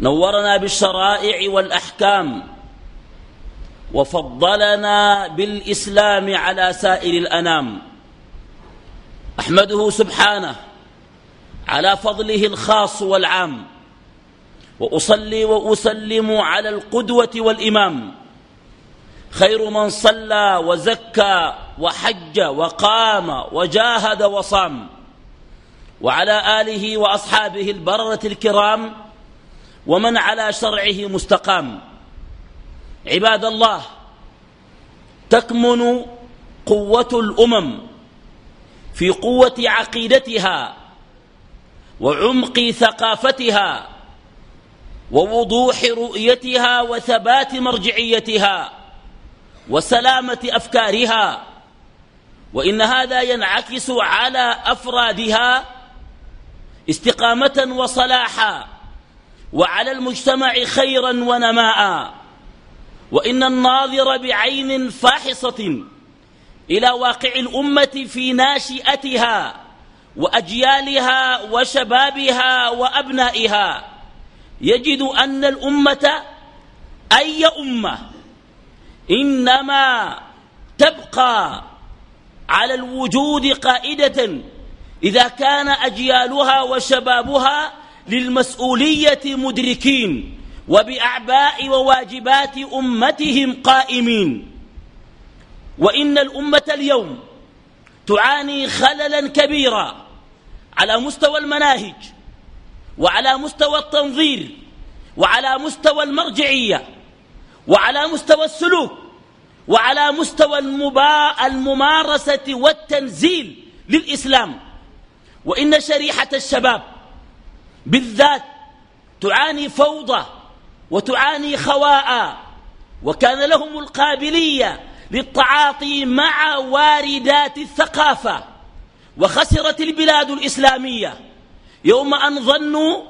نورنا بالشرائع والأحكام وفضلنا بالإسلام على سائر الأنام. أحمده سبحانه على فضله الخاص والعام وأصلي وأسلم على القدوة والإمام. خير من صلى وزكى وحج وقام وجاهد وصام. وعلى آله وأصحابه البررة الكرام ومن على شرعه مستقام. عباد الله تكمن قوة الأمم في قوة عقيدتها وعمق ثقافتها ووضوح رؤيتها وثبات مرجعيتها وسلامة أفكارها. وإن هذا ينعكس على أفرادها استقامة وصلاحا. وعلى المجتمع خيرا ونماء. وإن الناظر بعين فاحصة إلى واقع الأمة في ناشئتها وأجيالها وشبابها وأبنائها. يجد أن الأمة أي أمة إنما تبقى على الوجود قائدة إذا كان أجيالها وشبابها للمسؤولية مدركين وبأعباء وواجبات أمتهم قائمين. وإن الأمة اليوم تعاني خللا كبيرا على مستوى المناهج وعلى مستوى التنظير وعلى مستوى المرجعية وعلى مستوى السلوك وعلى مستوى الممارسة والتنزيل للإسلام. وإن شريحة الشباب بالذات تعاني فوضى وتعاني خواء وكان لهم القابلية للتعاطي مع واردات الثقافة وخسرت البلاد الإسلامية. يوم أن ظنوا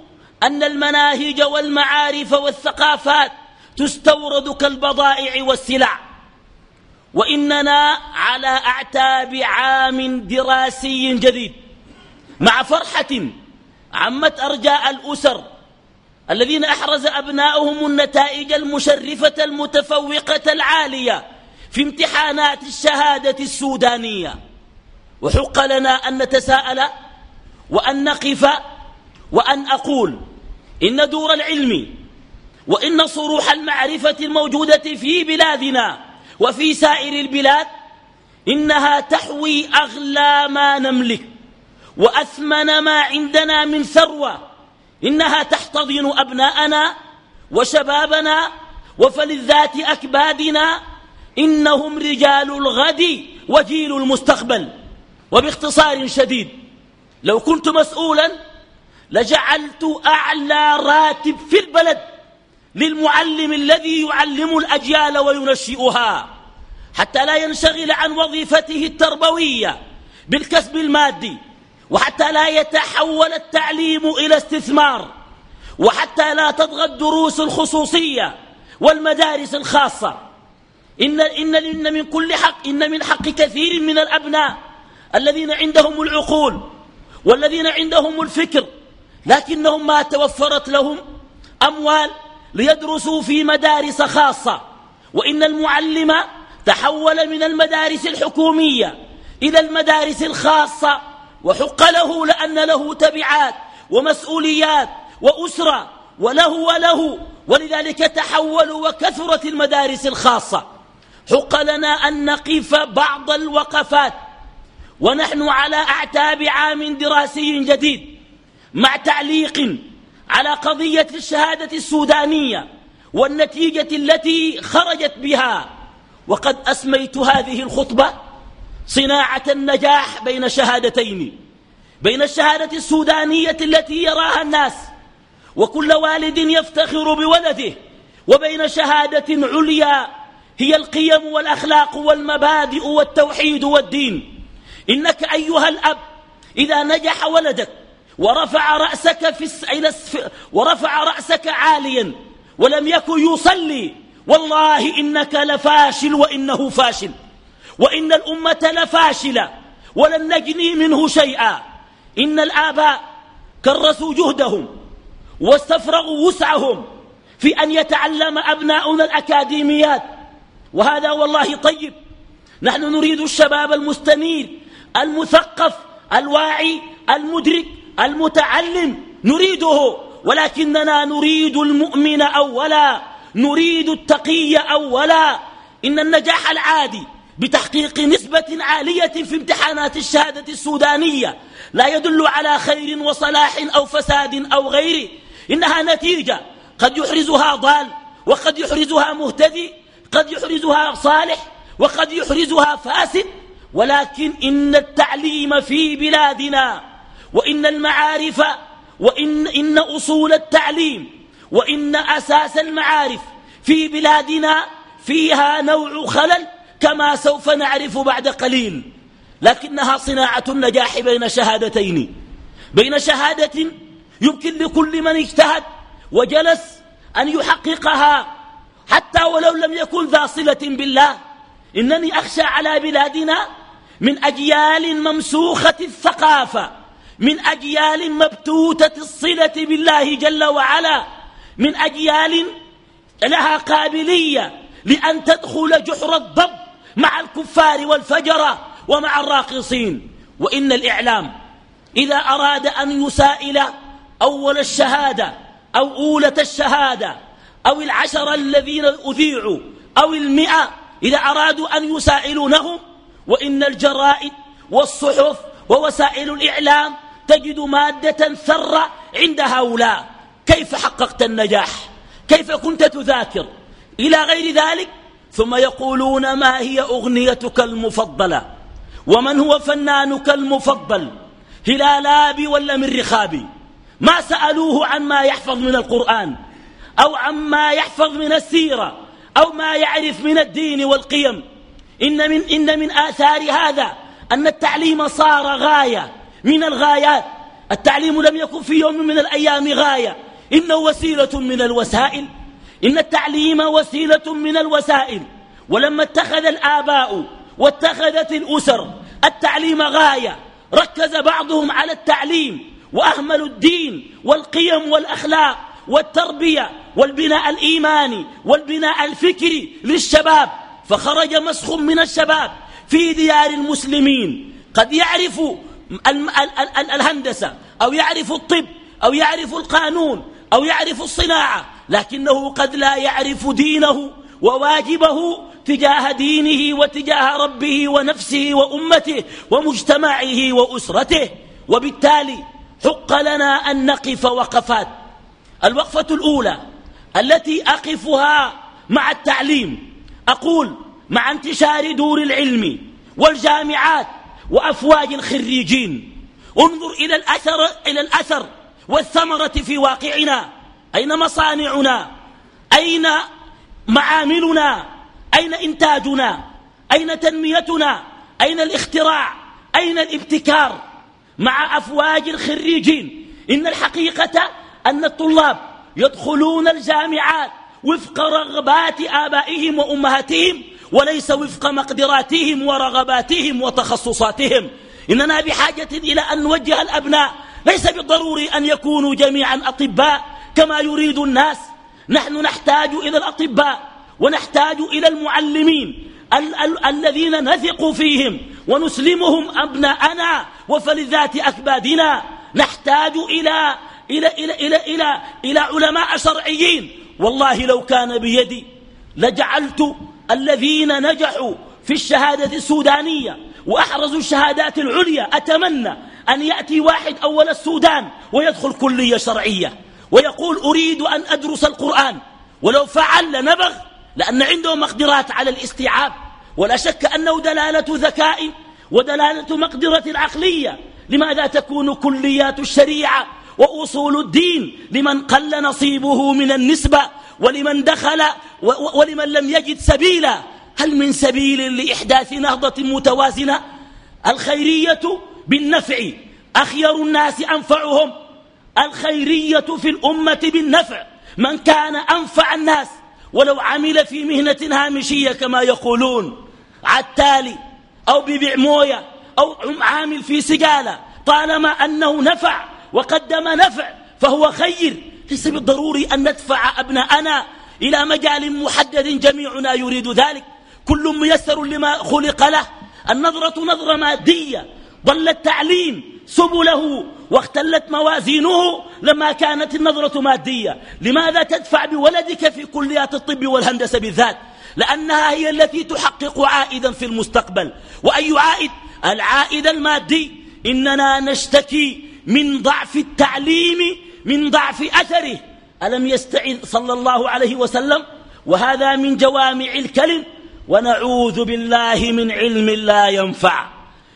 أن المناهج والمعارف والثقافات تستورد كالبضائع والسلع. وإننا على أعتاب عام دراسي جديد مع فرحة عمت أرجاء الأسر الذين أحرز أبناؤهم النتائج المشرفة المتفوقة العالية في امتحانات الشهادة السودانية. وحق لنا أن نتساءل وأن نقف وأن أقول إن دور العلم وإن صروح المعرفة الموجودة في بلادنا وفي سائر البلاد إنها تحوي أغلى ما نملك. وأثمن ما عندنا من ثروة إنها تحتضن أبناءنا وشبابنا وفلذات أكبادنا إنهم رجال الغد وجيل المستقبل وباختصار شديد لو كنت مسؤولا لجعلت أعلى راتب في البلد للمعلم الذي يعلم الأجيال وينشئها حتى لا ينشغل عن وظيفته التربوية بالكسب المادي وحتى لا يتحول التعليم إلى استثمار وحتى لا تطغى الدروس الخصوصية والمدارس الخاصة. إن, إن, إن من كل حق إن من حق كثير من الأبناء الذين عندهم العقول والذين عندهم الفكر لكنهم ما توفرت لهم أموال ليدرسوا في مدارس خاصة. وإن المعلم تحول من المدارس الحكومية إلى المدارس الخاصة وحق له لأن له تبعات ومسؤوليات وأسرة وله وله. ولذلك تحولوا وكثرت المدارس الخاصة. حق لنا أن نقف بعض الوقفات. ونحن على أعتاب عام دراسي جديد مع تعليق على قضية الشهادة السودانية والنتيجة التي خرجت بها. وقد أسميت هذه الخطبة صناعة النجاح بين شهادتين بين الشهادة السودانية التي يراها الناس وكل والد يفتخر بولده وبين شهادة عليا هي القيم والأخلاق والمبادئ والتوحيد والدين. إنك أيها الأب إذا نجح ولدك ورفع رأسك في إلى ورفع رأسك عاليا ولم يكن يصلي والله إنك لفاشل وإنه فاشل. وإن الأمة لفاشلة ولن نجني منه شيئا. إن الآباء كرسوا جهدهم واستفرغوا وسعهم في أن يتعلم أبناؤنا الأكاديميات. وهذا والله طيب. نحن نريد الشباب المستنير المثقف الواعي المدرك المتعلم نريده. ولكننا نريد المؤمن أولا نريد التقي أولا. إن النجاح العادي بتحقيق نسبة عالية في امتحانات الشهادة السودانية. لا يدل على خير وصلاح أو فساد أو غيره إنها نتيجة. قد يحرزها ضال وقد يحرزها مهتدي قد يحرزها صالح وقد يحرزها فاسد. ولكن إن التعليم في بلادنا وإن المعارف وإن إن أصول التعليم وإن أساس المعارف في بلادنا فيها نوع خلل. كما سوف نعرف بعد قليل لكنها صناعة النجاح بين شهادتين. بين شهادة يمكن لكل من اجتهد وجلس أن يحققها حتى ولو لم يكن ذا صلة بالله. إنني أخشى على بلادنا من أجيال ممسوخة الثقافة من أجيال مبتوتة الصلة بالله جل وعلا من أجيال لها قابلية لأن تدخل جحر الضب. مع الكفار والفجرة ومع الراقصين. وإن الإعلام إذا أراد أن يسائل أول الشهادة أو أولة الشهادة أو العشر الذين أذيعوا أو المئة إذا أرادوا أن يسائلونهم وإن الجرائد والصحف ووسائل الإعلام تجد مادة ثرة عند هؤلاء. كيف حققت النجاح؟ كيف كنت تذاكر؟ إلى غير ذلك ثم يقولون ما هي أغنيتك المفضلة؟ ومن هو فنانك المفضل؟ هلالابي ولا من رخابي؟ ما سألوه عن ما يحفظ من القرآن أو عما يحفظ من السيرة أو ما يعرف من الدين والقيم. إن من, إن من آثار هذا أن التعليم صار غاية من الغايات. التعليم لم يكن في يوم من الأيام غاية إنه وسيلة من الوسائل. إن التعليم وسيلة من الوسائل ولما اتخذ الآباء واتخذت الأسر التعليم غاية ركز بعضهم على التعليم وأهملوا الدين والقيم والأخلاق والتربية والبناء الإيماني والبناء الفكري للشباب. فخرج مسخ من الشباب في ديار المسلمين. قد يعرف الهندسة أو يعرف الطب أو يعرف القانون أو يعرف الصناعة لكنه قد لا يعرف دينه وواجبه تجاه دينه وتجاه ربه ونفسه وأمته ومجتمعه وأسرته. وبالتالي حق لنا أن نقف وقفات. الوقفة الأولى التي أقفها مع التعليم. أقول مع انتشار دور العلم والجامعات وأفواج الخريجين. انظر إلى الأثر, إلى الأثر والثمرة في واقعنا. أين مصانعنا؟ أين معاملنا؟ أين إنتاجنا؟ أين تنميتنا؟ أين الاختراع؟ أين الابتكار؟ مع أفواج الخريجين. إن الحقيقة أن الطلاب يدخلون الجامعات وفق رغبات آبائهم وأمهاتهم وليس وفق مقدراتهم ورغباتهم وتخصصاتهم. إننا بحاجة إلى أن نوجه الأبناء ليس بالضروري أن يكونوا جميعا أطباء كما يريد الناس. نحن نحتاج إلى الأطباء ونحتاج إلى المعلمين ال ال الذين نثق فيهم ونسلمهم أبناءنا وفلذات أكبادنا. نحتاج إلى إلى, إلى, إلى, إلى, إلى علماء شرعيين. والله لو كان بيدي لجعلت الذين نجحوا في الشهادة السودانية وأحرزوا الشهادات العليا أتمنى أن يأتي واحد أول السودان ويدخل كلية شرعية. ويقول أريد أن أدرس القرآن ولو فعل لنبغ لأن عنده مقدرات على الاستيعاب. ولا شك أنه دلالة ذكاء ودلالة مقدرة عقلية لماذا تكون كليات الشريعة وأصول الدين لمن قل نصيبه من النسبة ولمن دخل ولمن لم يجد سبيلا؟ هل من سبيل لإحداث نهضة متوازنة؟ الخيرية بالنفع. أخير الناس أنفعهم. الخيرية في الأمة بالنفع. من كان أنفع الناس ولو عمل في مهنة هامشية كما يقولون عتالي أو ببيع موية أو عامل في سقالة طالما أنه نفع وقدم نفع فهو خير. ليس بالضروري أن ندفع أبناءنا إلى مجال محدد جميعنا يريد ذلك. كل ميسر لما خلق له. النظرة نظرة مادية. ضل التعليم سبله واختلت موازينه لما كانت النظرة مادية. لماذا تدفع بولدك في كليات الطب والهندسة بالذات؟ لأنها هي التي تحقق عائدا في المستقبل. وأي عائد؟ العائد المادي. إننا نشتكي من ضعف التعليم من ضعف أثره. ألم يستعذ صلى الله عليه وسلم؟ وهذا من جوامع الكلم ونعوذ بالله من علم لا ينفع.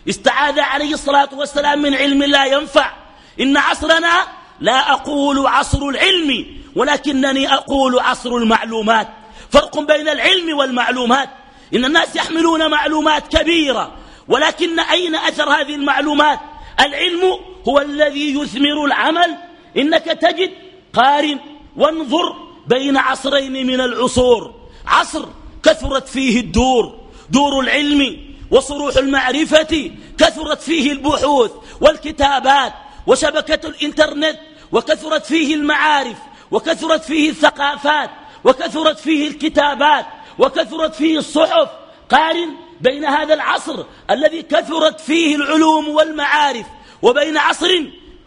استعاذ عليه الصلاة والسلام من علم لا ينفع. إن عصرنا لا أقول عصر العلم ولكنني أقول عصر المعلومات. فرق بين العلم والمعلومات. إن الناس يحملون معلومات كبيرة ولكن أين أثر هذه المعلومات؟ العلم هو الذي يثمر العمل. إنك تجد قارن وانظر بين عصرين من العصور. عصر كثرت فيه الدور دور العلم وصروح المعرفة كثرت فيه البحوث والكتابات. وشبكة الإنترنت وكثرت فيه المعارف وكثرت فيه الثقافات وكثرت فيه الكتابات وكثرت فيه الصحف. قارن بين هذا العصر الذي كثرت فيه العلوم والمعارف وبين عصر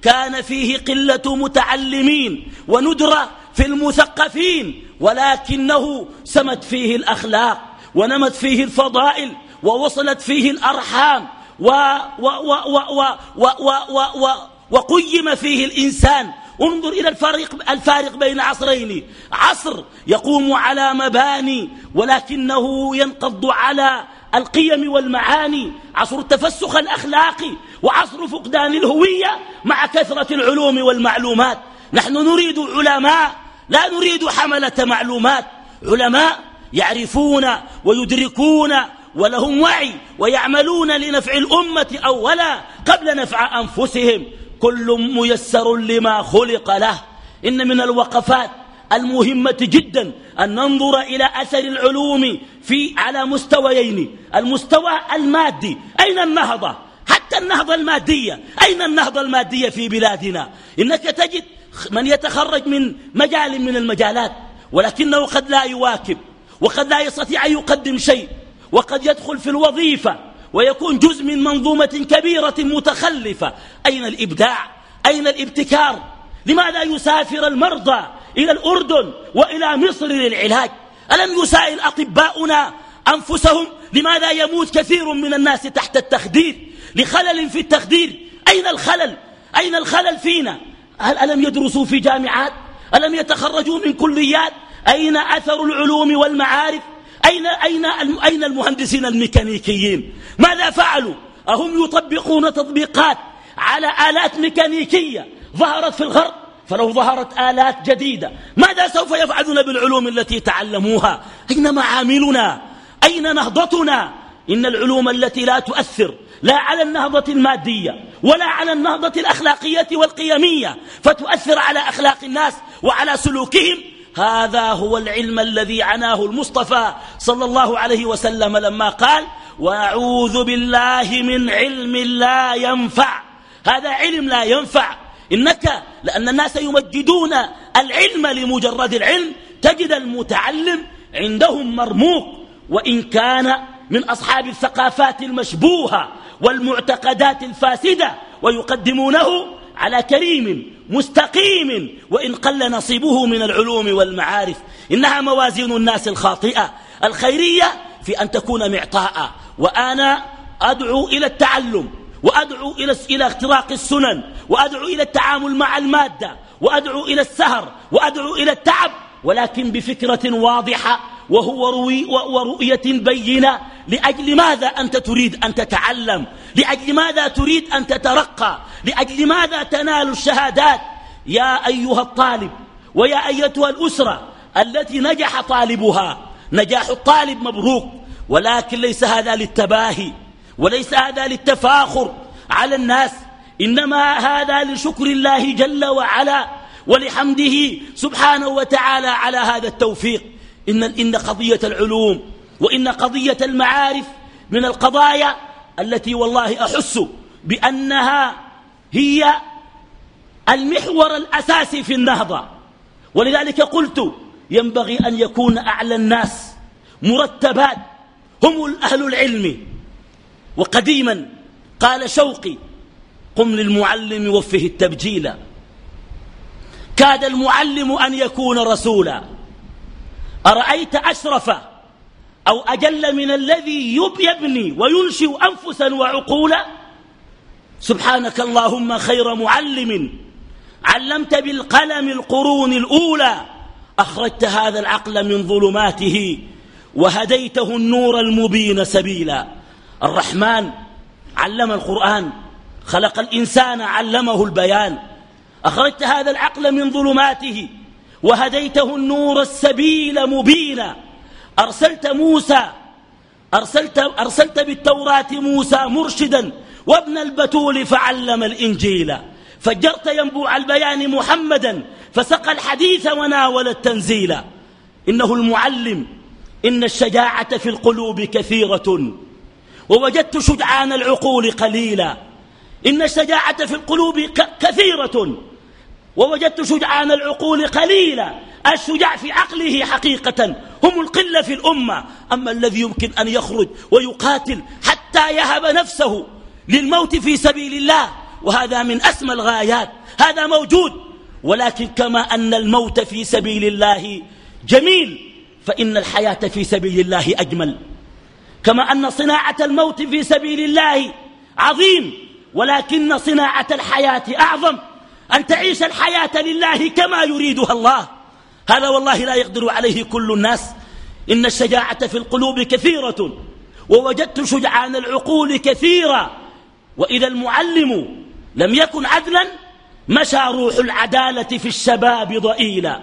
كان فيه قلة متعلمين وندرة في المثقفين ولكنه سمت فيه الأخلاق ونمت فيه الفضائل ووصلت فيه الأرحام و و و و و و و و وقيم فيه الإنسان. انظر إلى الفارق, الفارق بين عصرين. عصر يقوم على مباني ولكنه ينقض على القيم والمعاني. عصر التفسخ الأخلاقي وعصر فقدان الهوية مع كثرة العلوم والمعلومات. نحن نريد علماء لا نريد حملة معلومات. علماء يعرفون ويدركون ولهم وعي ويعملون لنفع الأمة أولا قبل نفع أنفسهم. كل ميسر لما خلق له. إن من الوقفات المهمة جدا أن ننظر إلى أثر العلوم في على مستويين. المستوى المادي أين النهضة؟ حتى النهضة المادية. أين النهضة المادية في بلادنا؟ إنك تجد من يتخرج من مجال من المجالات ولكنه قد لا يواكب وقد لا يستطيع أن يقدم شيء وقد يدخل في الوظيفة. ويكون جزء من منظومة كبيرة متخلفة. أين الإبداع؟ أين الابتكار؟ لماذا يسافر المرضى إلى الأردن وإلى مصر للعلاج؟ ألم يسائل أطباؤنا أنفسهم لماذا يموت كثير من الناس تحت التخدير؟ لخلل في التخدير. أين الخلل؟ أين الخلل فينا؟ هل ألم يدرسوا في جامعات؟ ألم يتخرجوا من كليات؟ أين أثر العلوم والمعارف؟ أين, أين, أين المهندسين الميكانيكيين؟ ماذا فعلوا؟ أهم يطبقون تطبيقات على آلات ميكانيكية ظهرت في الغرب؟ فلو ظهرت آلات جديدة ماذا سوف يفعلون بالعلوم التي تعلموها؟ أين معاملنا؟ أين نهضتنا؟ إن العلوم التي لا تؤثر لا على النهضة المادية ولا على النهضة الأخلاقية والقيمية فتؤثر على أخلاق الناس وعلى سلوكهم هذا هو العلم الذي عناه المصطفى صلى الله عليه وسلم لما قال وأعوذ بالله من علم لا ينفع هذا علم لا ينفع. إنك لأن الناس يمجدون العلم لمجرد العلم تجد المتعلم عندهم مرموق. وإن كان من أصحاب الثقافات المشبوهة والمعتقدات الفاسدة ويقدمونه على كريم مستقيم وإن قل نصيبه من العلوم والمعارف. إنها موازين الناس الخاطئة. الخيرية في أن تكون معطاء. وأنا أدعو إلى التعلم وأدعو إلى اختراق السنن وأدعو إلى التعامل مع المادة وأدعو إلى السهر وأدعو إلى التعب. ولكن بفكرة واضحة وهو روي ورؤية بينة لأجل ماذا أنت تريد أن تتعلم؟ لأجل ماذا تريد أن تترقى؟ لأجل ماذا تنال الشهادات؟ يا أيها الطالب ويا أيتها الأسرة التي نجح طالبها. نجاح الطالب مبروك ولكن ليس هذا للتباهي وليس هذا للتفاخر على الناس. إنما هذا لشكر الله جل وعلا ولحمده سبحانه وتعالى على هذا التوفيق. إن, إن قضية العلوم وإن قضية المعارف من القضايا التي والله أحس بأنها هي المحور الأساسي في النهضة. ولذلك قلت ينبغي أن يكون أعلى الناس مرتبات هم أهل العلم. وقديما قال شوقي قم للمعلم وفه التبجيل كاد المعلم أن يكون رسولا. أرأيت أشرف أو أجل من الذي يبني وينشئ أنفسا وعقولا؟ سبحانك اللهم خير معلم. علمت بالقلم القرون الأولى. أخرجت هذا العقل من ظلماته وهديته النور المبين سبيلا. الرحمن علم القرآن خلق الإنسان علمه البيان. أخرجت هذا العقل من ظلماته وهديته النور السبيل مبينا. أرسلت موسى أرسلت, أرسلت بالتوراة موسى مرشدا وابن البتول فعلم الإنجيل. فجرت ينبوع البيان محمدا فسقى الحديث وناول التنزيل. إنه المعلم إن الشجاعة في القلوب كثيرة. ووجدت شجعان العقول قليلا. إن الشجاعة في القلوب كثيرة. ووجدت شجعان العقول قليلا. الشجاع في عقله حقيقة. هم القلة في الأمة. أما الذي يمكن أن يخرج ويقاتل حتى يهب نفسه للموت في سبيل الله وهذا من أسمى الغايات. هذا موجود. ولكن كما أن الموت في سبيل الله جميل فإن الحياة في سبيل الله أجمل. كما أن صناعة الموت في سبيل الله عظيم ولكن صناعة الحياة أعظم. أن تعيش الحياة لله كما يريدها الله. هذا والله لا يقدر عليه كل الناس. إن الشجاعة في القلوب كثيرة ووجدت شجعان العقول كثيرا وإذا المعلم لم يكن عدلا مشى روح العدالة في الشباب ضئيلا.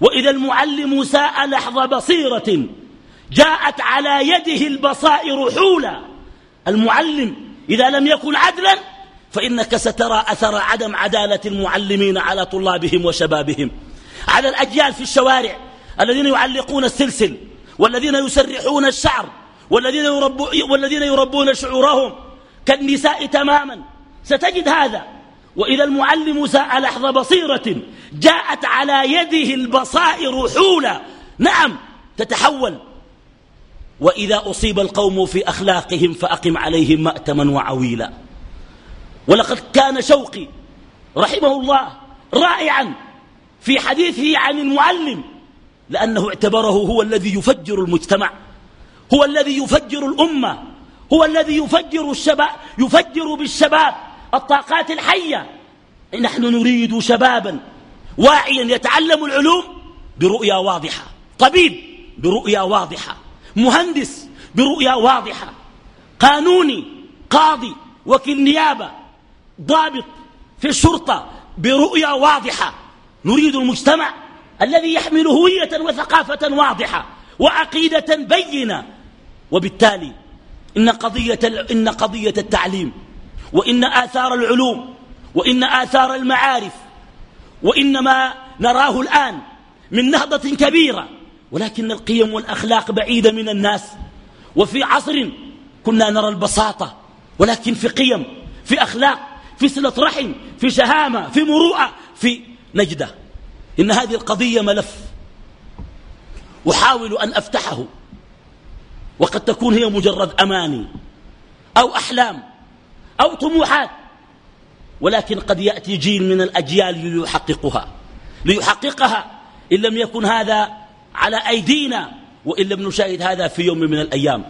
وإذا المعلم ساء لحظ بصيرة جاءت على يده البصائر حولا. المعلم إذا لم يكن عدلا فإنك سترى أثر عدم عدالة المعلمين على طلابهم وشبابهم. على الأجيال في الشوارع الذين يعلقون السلسل والذين يسرحون الشعر والذين, يربو والذين يربون شعورهم كالنساء تماما. ستجد هذا. وإذا المعلم ساء لحظ بصيرة جاءت على يده البصائر حولا. نعم تتحول. وإذا أصيب القوم في أخلاقهم فأقم عليهم مأتما وعويلا. ولقد كان شوقي رحمه الله رائعا في حديثه عن المعلم لأنه اعتبره هو الذي يفجر المجتمع هو الذي يفجر الأمة هو الذي يفجر الشباب يفجر بالشباب الطاقات الحية. نحن نريد شبابا واعيا يتعلم العلوم برؤية واضحة طبيب برؤية واضحة مهندس برؤية واضحة قانوني قاضي وكيل نيابة ضابط في الشرطة برؤية واضحة. نريد المجتمع الذي يحمل هوية وثقافة واضحة وعقيدة بينة. وبالتالي إن قضية, إن قضية التعليم وإن آثار العلوم وإن آثار المعارف وإن ما نراه الآن من نهضة كبيرة. ولكن القيم والأخلاق بعيدة من الناس. وفي عصر كنا نرى البساطة ولكن في قيم في أخلاق في صلة رحم في شهامة في مروءة في نجدة. إن هذه القضية ملف. أحاول أن أفتحه. وقد تكون هي مجرد أماني أو أحلام أو طموحات. ولكن قد يأتي جيل من الأجيال ليحققها. ليحققها. إن لم يكن هذا على أيدينا. وإن لم نشاهد هذا في يوم من الأيام.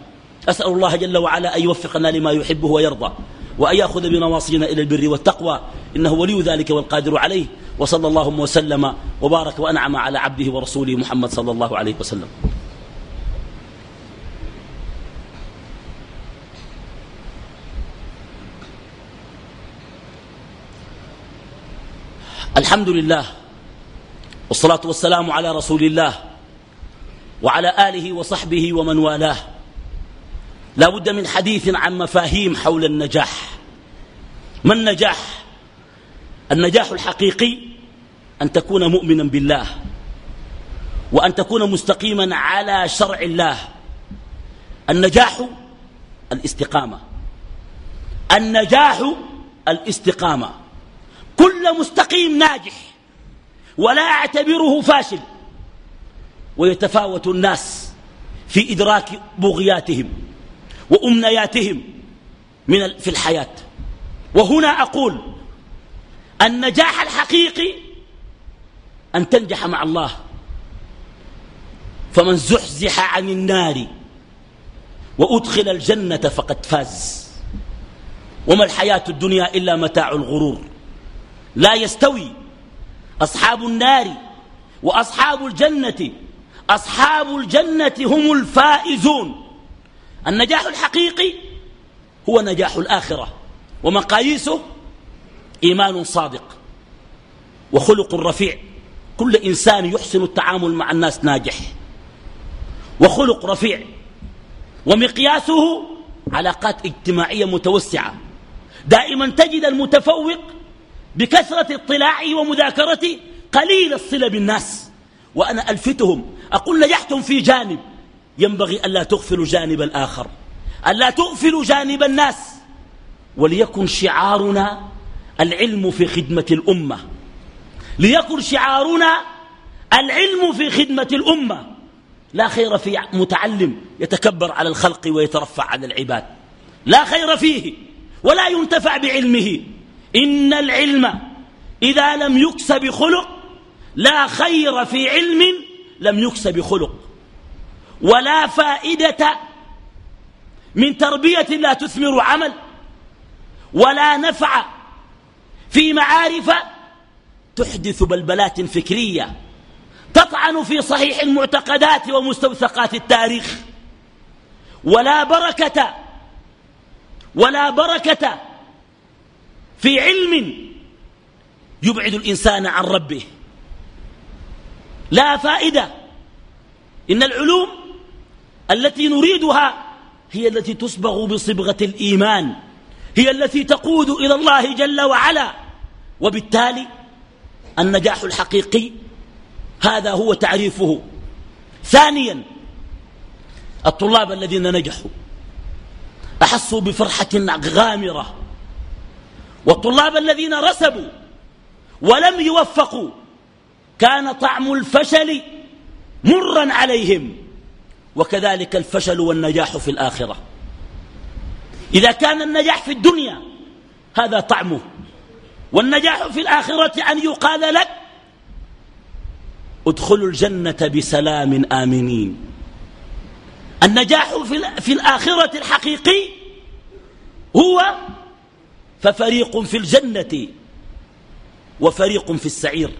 أسأل الله جل وعلا أن يوفقنا لما يحبه ويرضى. وأن يأخذ بنواصينا إلى البر والتقوى. إنه ولي ذلك والقادر عليه. وصلى اللهم وسلم وبارك وأنعم على عبده ورسوله محمد صلى الله عليه وسلم. الحمد لله والصلاة والسلام على رسول الله وعلى آله وصحبه ومن والاه لا بد من حديث عن مفاهيم حول النجاح ما النجاح النجاح الحقيقي أن تكون مؤمنا بالله وأن تكون مستقيما على شرع الله. النجاح الاستقامة. النجاح الاستقامة. كل مستقيم ناجح ولا أعتبره فاشل. ويتفاوت الناس في إدراك بغياتهم وأمنياتهم من في الحياة. وهنا أقول النجاح الحقيقي أن تنجح مع الله. فمن زحزح عن النار وأدخل الجنة فقد فاز. وما الحياة الدنيا إلا متاع الغرور. لا يستوي أصحاب النار وأصحاب الجنة. أصحاب الجنة هم الفائزون. النجاح الحقيقي هو نجاح الآخرة. ومقاييسه إيمان صادق. وخلق رفيع. كل إنسان يحسن التعامل مع الناس ناجح. وخلق رفيع. ومقياسه علاقات اجتماعية متوسعة. دائما تجد المتفوق بكثرة اطلاعه ومذاكرته قليل الصلة بالناس. وأنا ألفتهم. أقول نجحتم في جانب. ينبغي ألا تغفلوا جانب الآخر. ألا تغفلوا جانب الناس. وليكن شعارنا العلم في خدمة الأمة. ليكن شعارنا العلم في خدمة الأمة. لا خير في متعلم يتكبر على الخلق ويترفع على العباد. لا خير فيه ولا ينتفع بعلمه. إن العلم إذا لم يكس بخلق لا خير في علم لم يكس بخلق. ولا فائدة من تربية لا تثمر عمل. ولا نفع في معارف تحدث بلبلات فكرية تطعن في صحيح المعتقدات ومستوثقات التاريخ. ولا بركة ولا بركة في علم يبعد الإنسان عن ربه. لا فائدة. إن العلوم التي نريدها هي التي تصبغ بصبغة الإيمان هي التي تقود إلى الله جل وعلا. وبالتالي النجاح الحقيقي هذا هو تعريفه. ثانيا الطلاب الذين نجحوا. أحسوا بفرحة غامرة. والطلاب الذين رسبوا ولم يوفقوا كان طعم الفشل مرا عليهم. وكذلك الفشل والنجاح في الآخرة. إذا كان النجاح في الدنيا هذا طعمه. والنجاح في الآخرة أن يقال لك ادخلوا الجنة بسلام آمنين. النجاح في الآخرة الحقيقي هو ففريق في الجنة وفريق في السعير.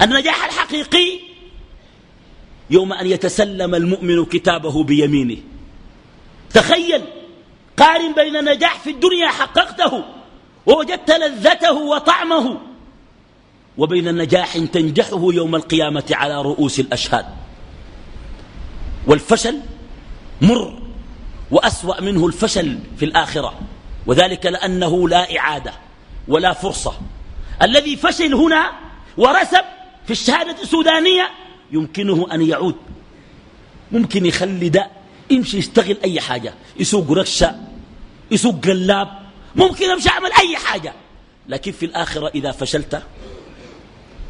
النجاح الحقيقي يوم أن يتسلم المؤمن كتابه بيمينه. تخيل قارن بين نجاح في الدنيا حققته ووجدت لذته وطعمه. وبين نجاح تنجحه يوم القيامة على رؤوس الأشهاد. والفشل مر وأسوأ منه الفشل في الآخرة. وذلك لأنه لا إعادة ولا فرصة. الذي فشل هنا ورسب في الشهادة السودانية يمكنه أن يعود. ممكن يخلي ده يمشي يشتغل أي حاجة. يسوق ركشة يسوق قلاب ممكن أمشي أعمل أي حاجة. لكن في الآخرة إذا فشلت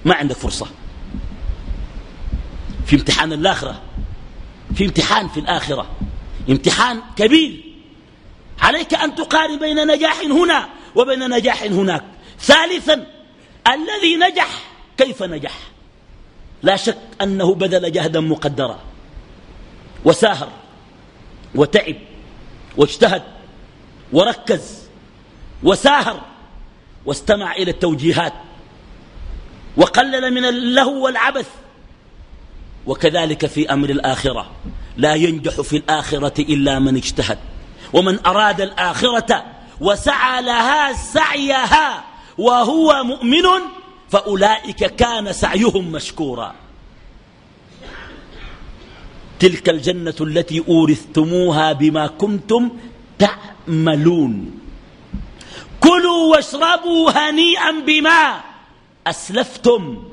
ما عندك فرصة. في امتحان الآخرة. في امتحان في الآخرة. امتحان كبير. عليك أن تقارن بين نجاح هنا وبين نجاح هناك. ثالثا الذي نجح كيف نجح؟ لا شك أنه بذل جهدا مقدرا. وساهر وتعب واجتهد وركز. وساهر واستمع إلى التوجيهات وقلل من اللهو والعبث. وكذلك في أمر الآخرة لا ينجح في الآخرة إلا من اجتهد. ومن أراد الآخرة وسعى لها سعيها وهو مؤمن فأولئك كان سعيهم مشكورا. تلك الجنة التي أورثتموها بما كنتم تعملون. كلوا واشربوا هنيئا بما أسلفتم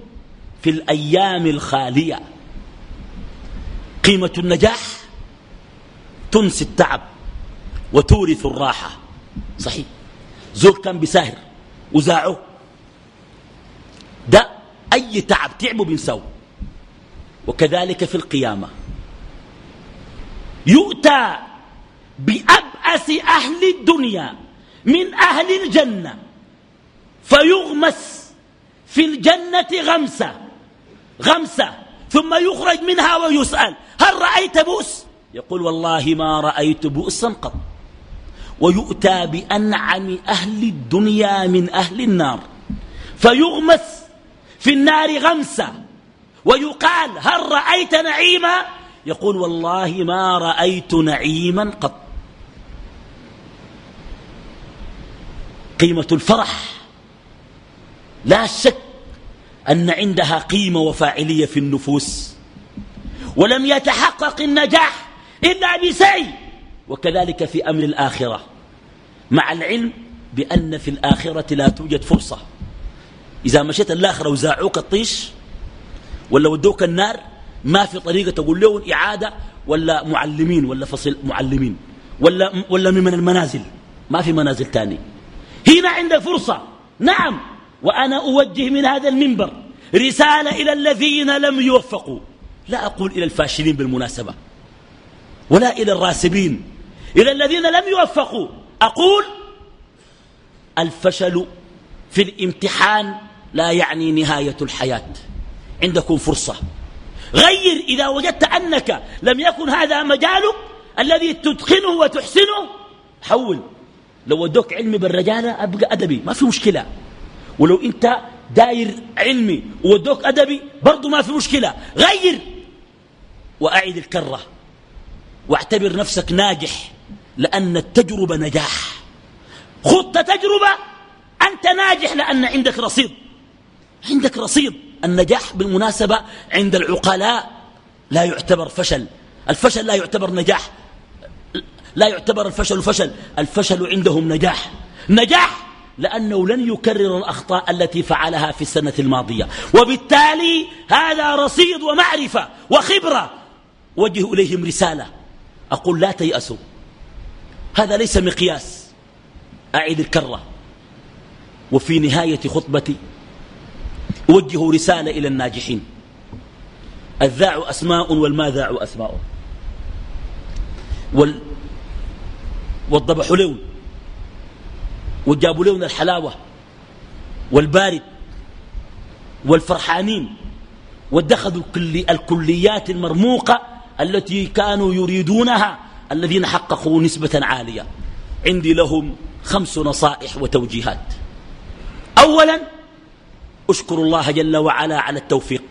في الأيام الخالية. قيمة النجاح تنسي التعب وتورث الراحة. صحيح. زول كان بساهر وزاعه. ده أي تعب تعبه بنساو وكذلك في القيامة. يؤتى بأبأس أهل الدنيا من أهل الجنة. فيغمس في الجنة غمسة غمسة ثم يخرج منها ويسأل هل رأيت بؤس؟ يقول والله ما رأيت بؤسا قط. ويؤتى بأنعم أهل الدنيا من أهل النار. فيغمس في النار غمسة ويقال هل رأيت نعيما؟ يقول والله ما رأيت نعيما قط. قيمة الفرح. لا شك أن عندها قيمة وفاعلية في النفوس. ولم يتحقق النجاح إلا بسعي وكذلك في أمر الآخرة. مع العلم بأن في الآخرة لا توجد فرصة. إذا مشيت الآخرة وزاعوك الطيش ولا ودوك النار ما في طريقة تقول لهم إعادة ولا معلمين ولا فصل معلمين ولا, ولا من المنازل. ما في منازل تاني. هنا عندك فرصة. نعم. وأنا أوجه من هذا المنبر رسالة إلى الذين لم يوفقوا. لا أقول إلى الفاشلين بالمناسبة ولا إلى الراسبين. إلى الذين لم يوفقوا. أقول الفشل في الامتحان لا يعني نهاية الحياة. عندكم فرصة. غير إذا وجدت أنك لم يكن هذا مجالك الذي تتقنه وتحسنه حول. لو ودوك علمي بالرجالة أبقى أدبي ما في مشكلة. ولو أنت داير علمي وودوك أدبي برضو ما في مشكلة. غير! وأعد الكرة. واعتبر نفسك ناجح لأن التجربة نجاح. خط تجربة أنت ناجح لأن عندك رصيد. عندك رصيد. النجاح بالمناسبة عند العقلاء لا يعتبر فشل. الفشل لا يعتبر نجاح. لا يعتبر الفشل فشل الفشل عندهم نجاح. نجاح لأنه لن يكرر الأخطاء التي فعلها في السنة الماضية. وبالتالي هذا رصيد ومعرفة وخبرة. وجه إليهم رسالة. أقول لا تيأسوا. هذا ليس مقياس. أعيد الكرة. وفي نهاية خطبتي أوجه رسالة إلى الناجحين. الذاع أسماء والماذاع أسماء. وال والضبح لون وجابوا لون الحلاوة والبارد والفرحانين واتخذوا الكليات المرموقة التي كانوا يريدونها الذين حققوا نسبة عالية. عندي لهم خمس نصائح وتوجيهات. أولا اشكروا الله جل وعلا على التوفيق.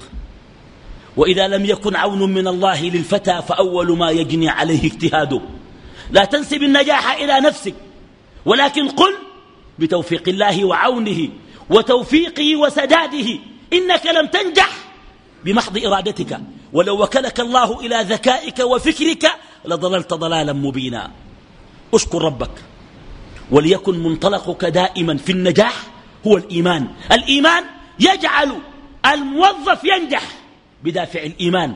وإذا لم يكن عون من الله للفتى فأول ما يجني عليه اجتهاده. لا تنسب النجاح إلى نفسك. ولكن قل بتوفيق الله وعونه وتوفيقه وسداده إنك لم تنجح بمحض إرادتك. ولو وكلك الله إلى ذكائك وفكرك لضللت ضلالا مبينا. اشكر ربك. وليكن منطلقك دائما في النجاح هو الإيمان. الإيمان يجعل الموظف ينجح بدافع الإيمان.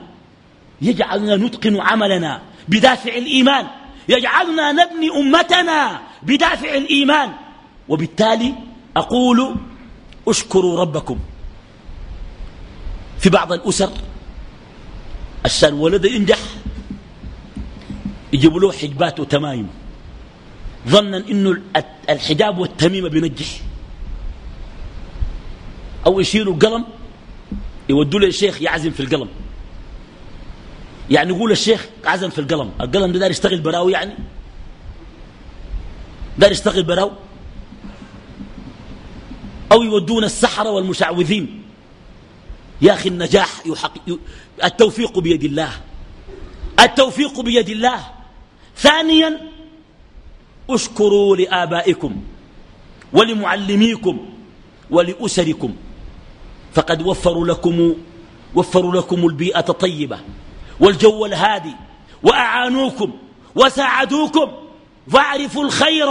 يجعلنا نتقن عملنا بدافع الإيمان. يجعلنا نبني أمتنا بدافع الإيمان. وبالتالي أقول اشكروا ربكم. في بعض الأسر عشان ولد ينجح يجيبوا له حجبات وتمايم. ظنا إنه الحجاب والتميمه بينجح. أو يشيلوا القلم يودوا له الشيخ يعزم في القلم. يعني يقول الشيخ عزم في القلم القلم ده دار يشتغل براو يعني؟ دار يشتغل براو أو يودون السحرة والمشعوذين. يا أخي النجاح يحق... التوفيق بيد الله. التوفيق بيد الله. ثانيا اشكروا لآبائكم ولمعلميكم ولأسركم. فقد وفروا لكم وفروا لكم البيئة الطيبة والجو الهادي وأعانوكم وساعدوكم فاعرفوا الخير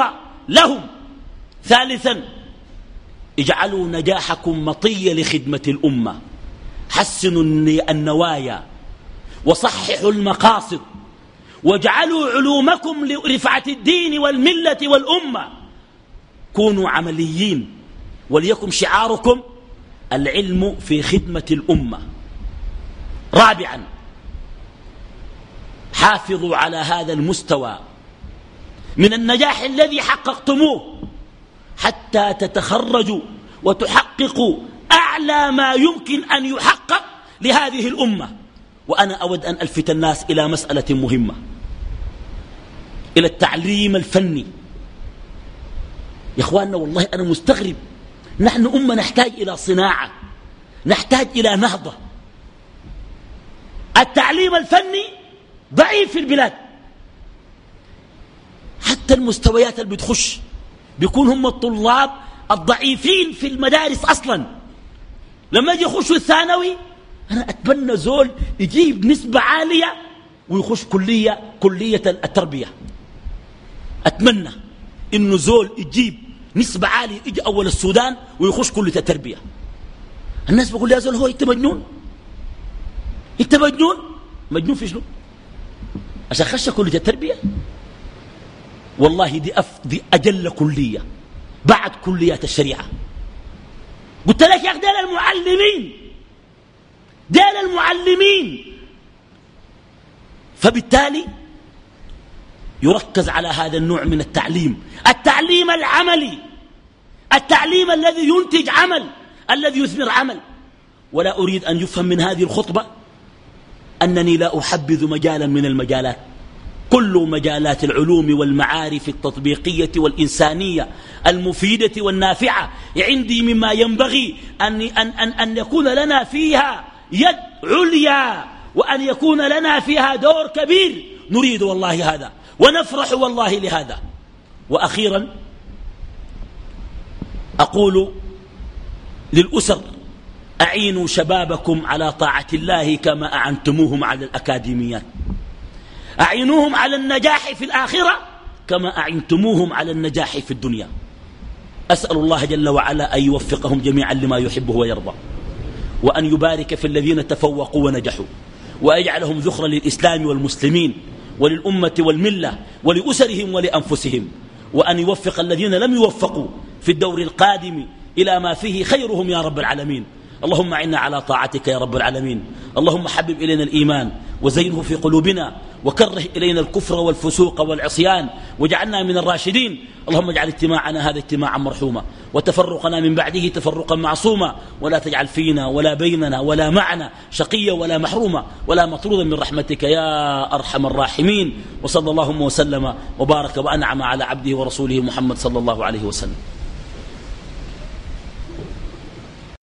لهم. ثالثا اجعلوا نجاحكم مطية لخدمة الأمة. حسنوا النوايا وصححوا المقاصد واجعلوا علومكم لرفعة الدين والملة والأمة. كونوا عمليين وليكن شعاركم العلم في خدمة الأمة. رابعا حافظوا على هذا المستوى من النجاح الذي حققتموه حتى تتخرجوا وتحققوا أعلى ما يمكن أن يحقق لهذه الأمة. وأنا أود أن ألفت الناس إلى مسألة مهمة إلى التعليم الفني. يا إخواننا والله أنا مستغرب. نحن أمة نحتاج إلى صناعة نحتاج إلى نهضة. التعليم الفني ضعيف في البلاد. حتى المستويات اللي بتخش بيكون هم الطلاب الضعيفين في المدارس أصلا. لما يجي يخشوا الثانوي أنا أتمنى زول يجيب نسبة عالية ويخش كلية كلية التربية. أتمنى إنه زول يجيب نسبة عالية يجي أول السودان ويخش كلية التربية. الناس بيقول يا زول هو أنت مجنون أنت مجنون مجنون في شنو؟ عشان خش كلية التربية والله دي, أف دي أجل كلية بعد كليات الشريعة. قلت لك يا أخي ديل المعلمين ديل المعلمين. فبالتالي يركز على هذا النوع من التعليم. التعليم العملي التعليم الذي ينتج عمل الذي يثمر عمل. ولا أريد أن يفهم من هذه الخطبة أنني لا أحبذ مجالا من المجالات. كل مجالات العلوم والمعارف التطبيقية والإنسانية المفيدة والنافعة عندي مما ينبغي أن, أن, أن, أن يكون لنا فيها يد عليا وأن يكون لنا فيها دور كبير. نريد والله هذا ونفرح والله لهذا. وأخيرا أقول للأسر أعينوا شبابكم على طاعة الله كما أعنتموهم على الأكاديميات. أعينوهم على النجاح في الآخرة كما أعنتموهم على النجاح في الدنيا. أسأل الله جل وعلا أن يوفقهم جميعا لما يحبه ويرضى وأن يبارك في الذين تفوقوا ونجحوا ويجعلهم ذخرا للإسلام والمسلمين وللأمة والملة ولأسرهم ولأنفسهم وأن يوفق الذين لم يوفقوا في الدور القادم إلى ما فيه خيرهم يا رب العالمين. اللهم عنا على طاعتك يا رب العالمين. اللهم حبب إلينا الإيمان وزينه في قلوبنا وكره إلينا الكفر والفسوق والعصيان واجعلنا من الراشدين. اللهم اجعل اجتماعنا هذا اجتماعا مرحوما وتفرقنا من بعده تفرقا معصوما. ولا تجعل فينا ولا بيننا ولا معنا شقيا ولا محروما ولا مطرودا من رحمتك يا أرحم الراحمين. وصلى اللهم وسلم وبارك وأنعم على عبده ورسوله محمد صلى الله عليه وسلم.